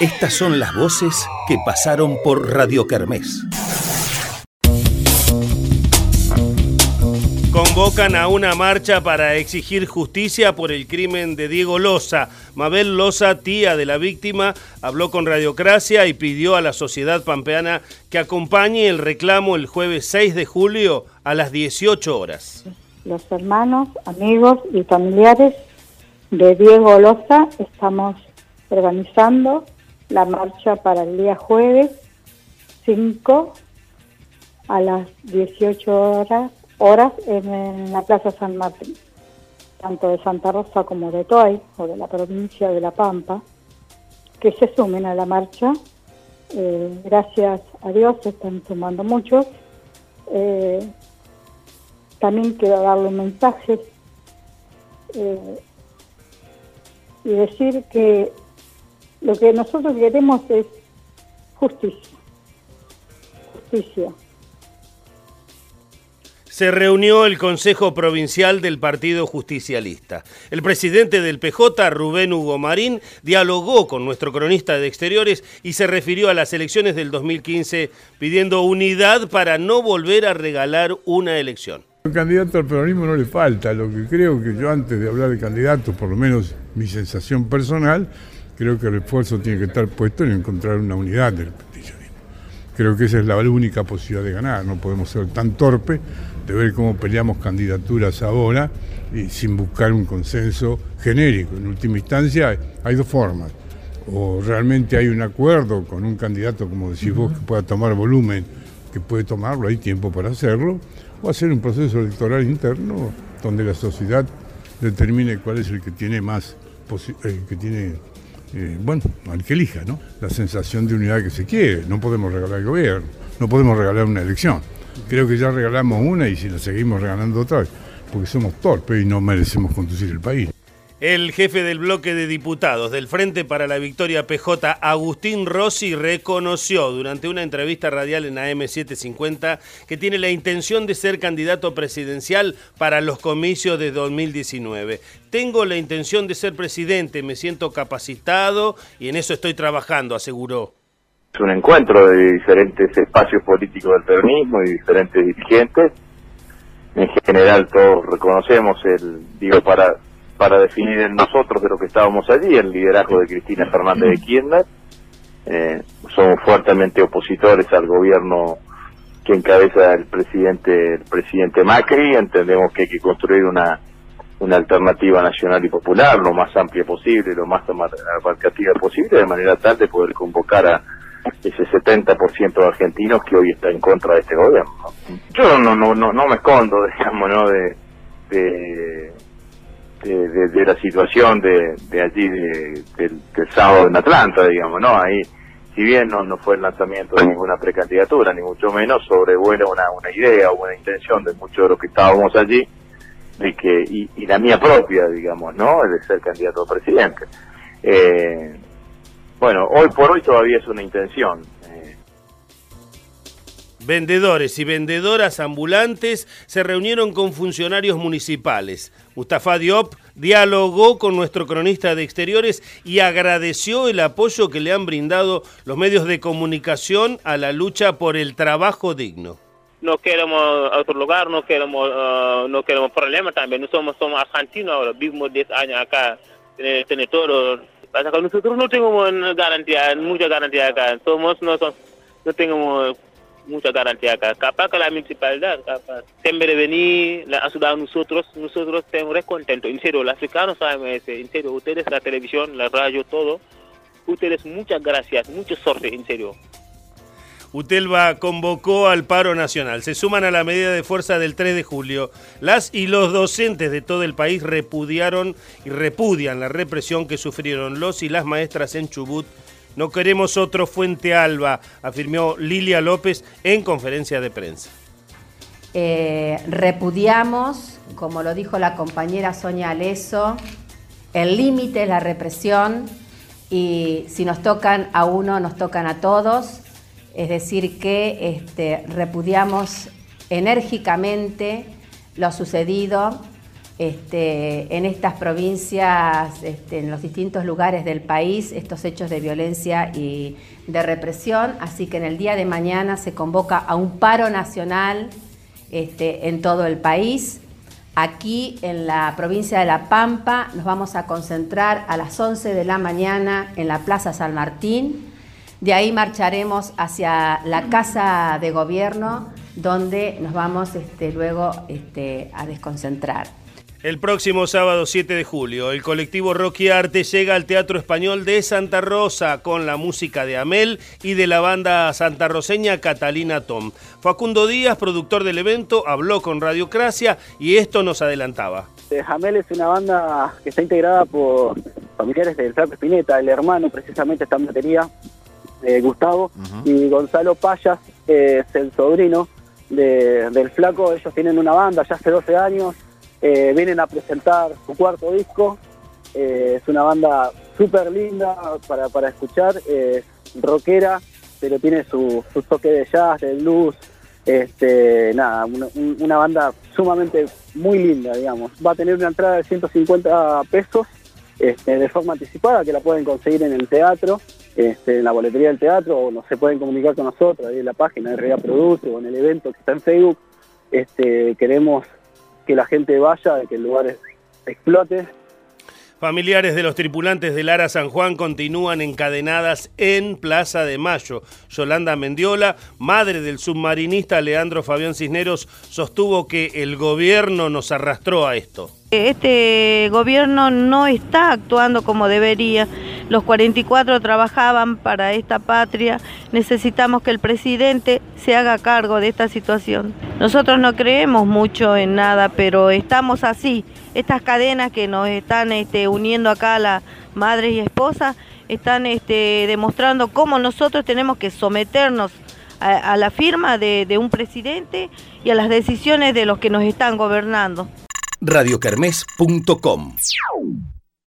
Estas son las voces que pasaron por Radio Kermés. Convocan a una marcha para exigir justicia por el crimen de Diego Loza. Mabel Loza, tía de la víctima, habló con Radiocracia y pidió a la sociedad pampeana que acompañe el reclamo el jueves 6 de julio a las 18 horas. Los hermanos, amigos y familiares de Diego Loza estamos organizando la marcha para el día jueves 5 a las 18 horas, horas en, la Plaza San Martín, tanto de Santa Rosa como de Toay o de la provincia de La Pampa, que se sumen a la marcha. Eh, gracias a Dios se están sumando muchos. Eh, también quiero darle un mensaje eh, y decir que lo que nosotros queremos es justicia. Justicia. Se reunió el Consejo Provincial del Partido Justicialista. El presidente del PJ, Rubén Hugo Marín, dialogó con nuestro cronista de Exteriores y se refirió a las elecciones del 2015 pidiendo unidad para no volver a regalar una elección. El candidato al peronismo no le falta, lo que creo que yo antes de hablar de candidatos, por lo menos mi sensación personal, creo que el esfuerzo tiene que estar puesto en encontrar una unidad del peticionismo. Creo que esa es la única posibilidad de ganar, no podemos ser tan torpes de ver cómo peleamos candidaturas ahora y sin buscar un consenso genérico. En última instancia hay dos formas, o realmente hay un acuerdo con un candidato, como decís vos, que pueda tomar volumen, que puede tomarlo, hay tiempo para hacerlo, o hacer un proceso electoral interno donde la sociedad determine cuál es el que tiene más, eh, que tiene eh, bueno, al que elija, ¿no? La sensación de unidad que se quiere. No podemos regalar el gobierno, no podemos regalar una elección. Creo que ya regalamos una y si la seguimos regalando otra, porque somos torpes y no merecemos conducir el país. El jefe del bloque de diputados del Frente para la Victoria PJ, Agustín Rossi, reconoció durante una entrevista radial en AM750 que tiene la intención de ser candidato presidencial para los comicios de 2019. Tengo la intención de ser presidente, me siento capacitado y en eso estoy trabajando, aseguró. Es un encuentro de diferentes espacios políticos del peronismo y diferentes dirigentes. En general todos reconocemos el, digo, para para definir en nosotros de lo que estábamos allí, el liderazgo de Cristina Fernández de Kirchner. Eh, somos fuertemente opositores al gobierno que encabeza el presidente el presidente Macri. Entendemos que hay que construir una, una alternativa nacional y popular lo más amplia posible, lo más abarcativa posible, de manera tal de poder convocar a ese 70% de argentinos que hoy está en contra de este gobierno. Yo no no no, no me escondo, digamos, ¿no? de, de de, la situación de, de allí del, sábado en Atlanta, digamos, ¿no? Ahí, si bien no, no fue el lanzamiento de ninguna precandidatura, ni mucho menos, sobrevuela una, una idea o una intención de muchos de los que estábamos allí, de que, y, la mía propia, digamos, ¿no? De ser candidato a presidente. Eh, bueno, hoy por hoy todavía es una intención. Vendedores y vendedoras ambulantes se reunieron con funcionarios municipales. Mustafa Diop dialogó con nuestro cronista de exteriores y agradeció el apoyo que le han brindado los medios de comunicación a la lucha por el trabajo digno. No queremos otro lugar, no queremos, uh, no queremos problemas también. Nosotros somos argentinos ahora, vivimos 10 años acá, tenemos todo. nosotros no tenemos garantía, mucha garantía acá. Somos, no, no tenemos mucha garantía acá. Capaz que la municipalidad, capaz, siempre venir a ayudar a nosotros, nosotros estamos muy contentos. En serio, los africanos saben en serio, ustedes, la televisión, la radio, todo, ustedes muchas gracias, mucha suerte, en serio. Utelva convocó al paro nacional. Se suman a la medida de fuerza del 3 de julio. Las y los docentes de todo el país repudiaron y repudian la represión que sufrieron los y las maestras en Chubut no queremos otro Fuente Alba, afirmó Lilia López en conferencia de prensa. Eh, repudiamos, como lo dijo la compañera Sonia Aleso, el límite es la represión y si nos tocan a uno, nos tocan a todos. Es decir, que este, repudiamos enérgicamente lo sucedido este, en estas provincias, este, en los distintos lugares del país, estos hechos de violencia y de represión. Así que en el día de mañana se convoca a un paro nacional este, en todo el país. Aquí en la provincia de La Pampa nos vamos a concentrar a las 11 de la mañana en la Plaza San Martín. De ahí marcharemos hacia la Casa de Gobierno, donde nos vamos luego a desconcentrar. El próximo sábado 7 de julio, el colectivo Rocky Arte llega al Teatro Español de Santa Rosa con la música de Amel y de la banda santarroseña Catalina Tom. Facundo Díaz, productor del evento, habló con Radiocracia y esto nos adelantaba. Eh, Amel es una banda que está integrada por familiares del Flaco Espineta, el hermano precisamente está en batería, eh, Gustavo, y Gonzalo Payas es el sobrino del Flaco. Ellos tienen una banda ya hace 12 años eh, vienen a presentar su cuarto disco. Eh, es una banda súper linda para, para escuchar, es rockera, pero tiene su, toque de jazz, de blues. Este, nada, una, banda sumamente muy linda, digamos. Va a tener una entrada de 150 pesos este, de forma anticipada, que la pueden conseguir en el teatro, este, en la boletería del teatro, o no se pueden comunicar con nosotros ahí en la página de Rea Produce o en el evento que está en Facebook. Este, queremos que la gente vaya, que el lugar explote. Familiares de los tripulantes del Ara San Juan continúan encadenadas en Plaza de Mayo. Yolanda Mendiola, madre del submarinista Leandro Fabián Cisneros, sostuvo que el gobierno nos arrastró a esto. Este gobierno no está actuando como debería. Los 44 trabajaban para esta patria. Necesitamos que el presidente se haga cargo de esta situación. Nosotros no creemos mucho en nada, pero estamos así. Estas cadenas que nos están este, uniendo acá, las madres y esposas, están este, demostrando cómo nosotros tenemos que someternos a, la firma de un presidente y a las decisiones de los que nos están gobernando radiocarmes.com.